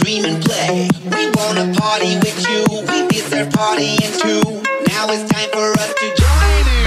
dream and play. We wanna party with you. We deserve partying too. Now it's time for us to join in.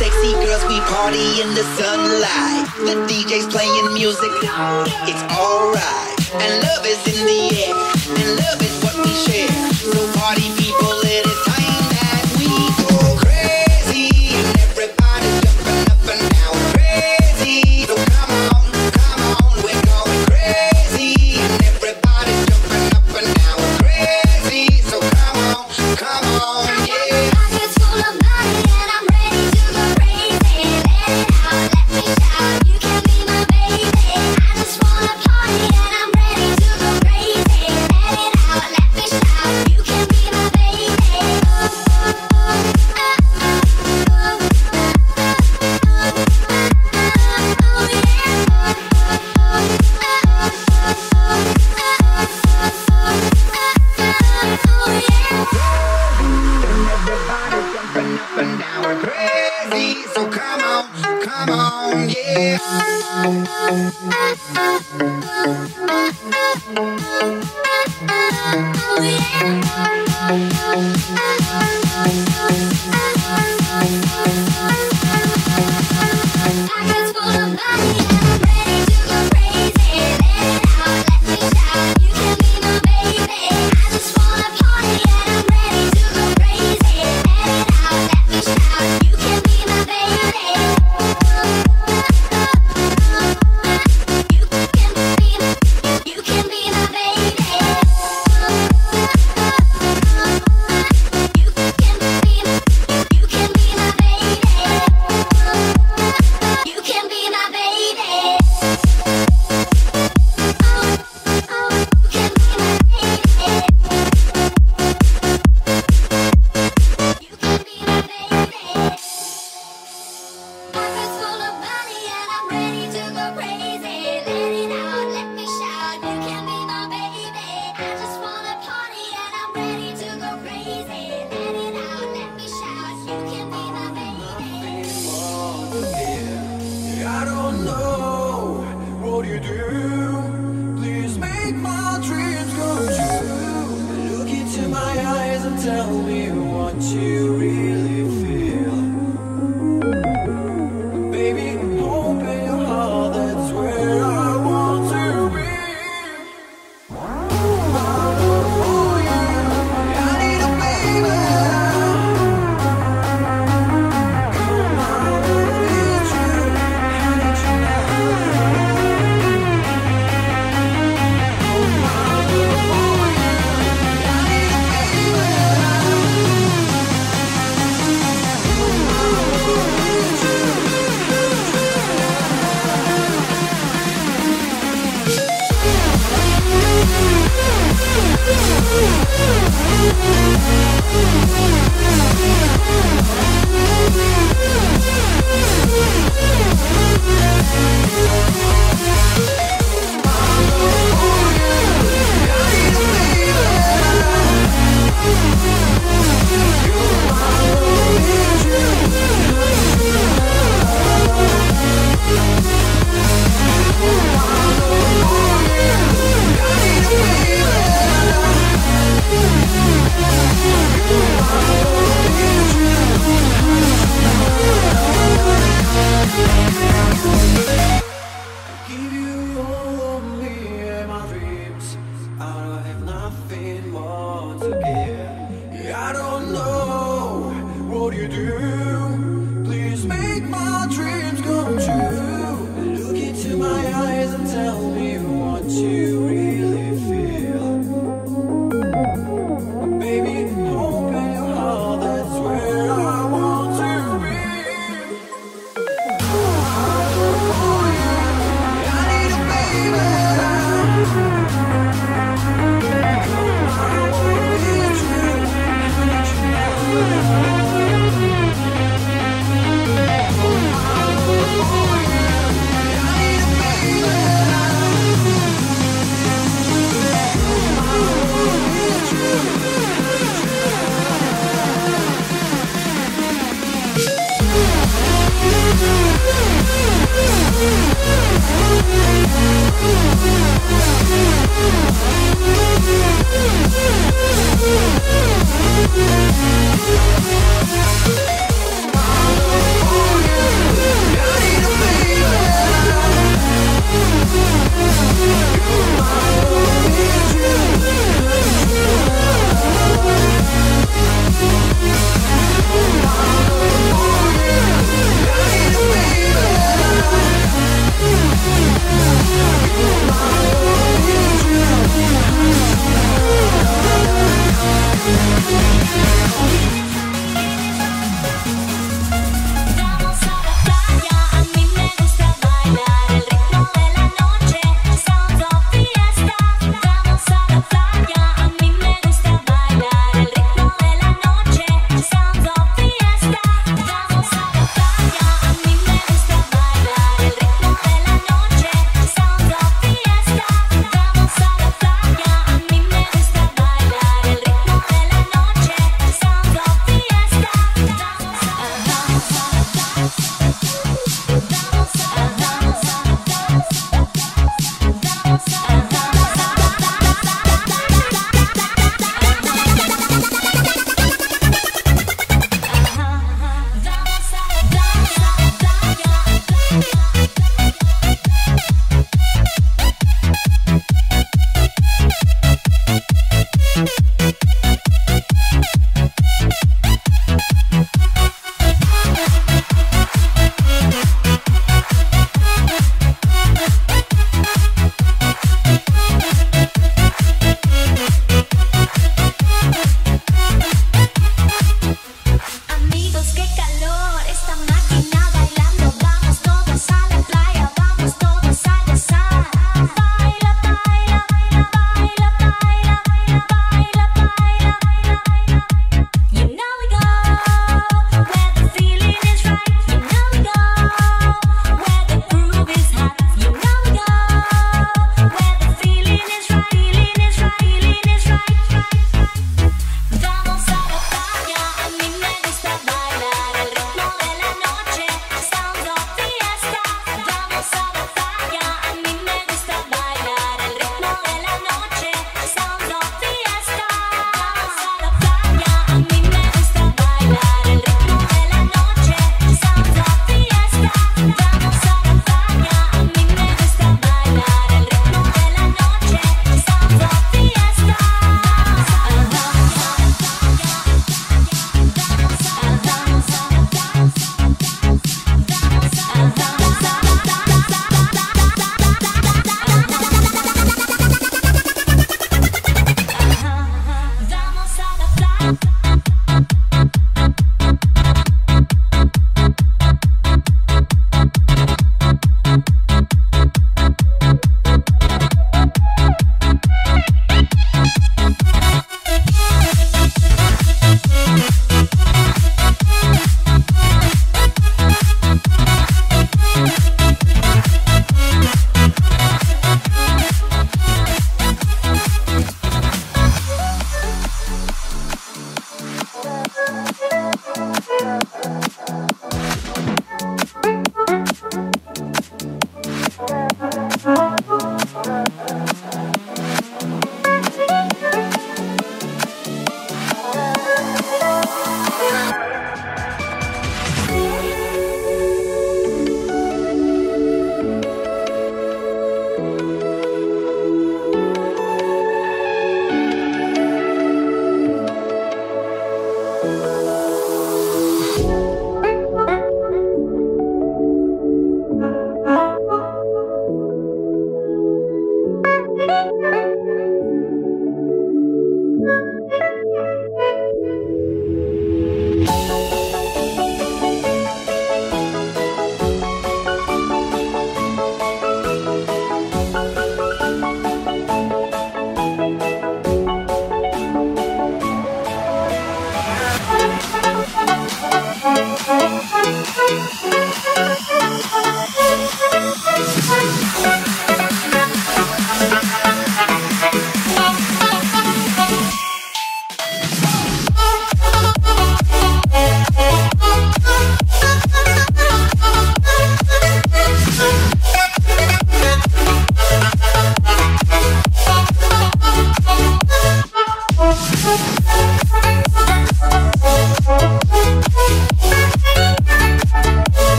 Sexy girls, we party in the sunlight. The DJ's playing music, it's alright. And love is in the air, and love is what we share. So party people. and now we're crazy. So come on, come on, yeah. I just wanna of money. my eyes and tell me what you read.